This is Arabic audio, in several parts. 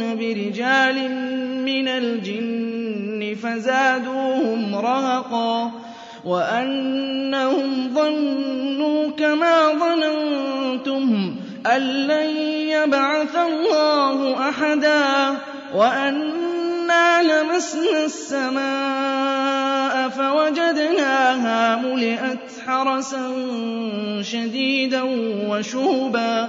برجال من الجن فزادوهم رهقا وأنهم ظنوا كما ظننتم أن لن يبعث الله أحدا وأنا لمسنا السماء فوجدناها ملئت حرسا شديدا وشهبا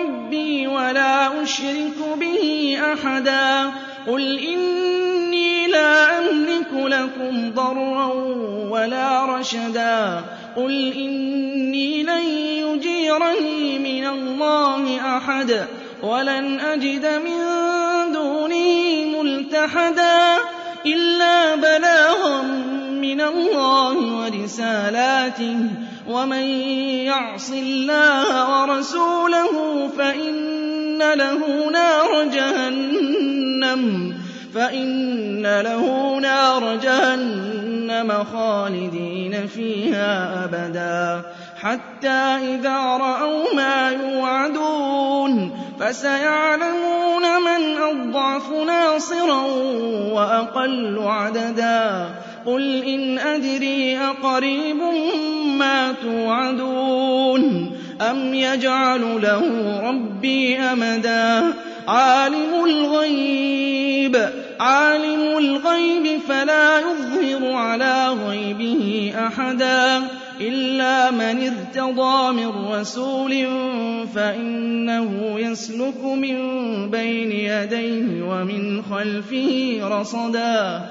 ربي ولا أشرك به أحدا قل إني لا أملك لكم ضرا ولا رشدا قل إني لن يجيرني من الله أحد ولن أجد من دونه ملتحدا إلا بلاغا من الله ورسالاته ومن يعص الله ورسوله فإن له نار جهنم فإن له نار جهنم خالدين فيها أبدا حتى إذا رأوا ما يوعدون فسيعلمون من أضعف ناصرا وأقل عددا قل إن أدري أقريب ما توعدون أم يجعل له ربي أمدا؟ عالم الغيب عالم الغيب فلا يظهر على غيبه أحدا. إِلَّا مَنِ ارْتَضَىٰ مِن رَّسُولٍ فَإِنَّهُ يَسْلُكُ مِن بَيْنِ يَدَيْهِ وَمِنْ خَلْفِهِ رَصَدًا.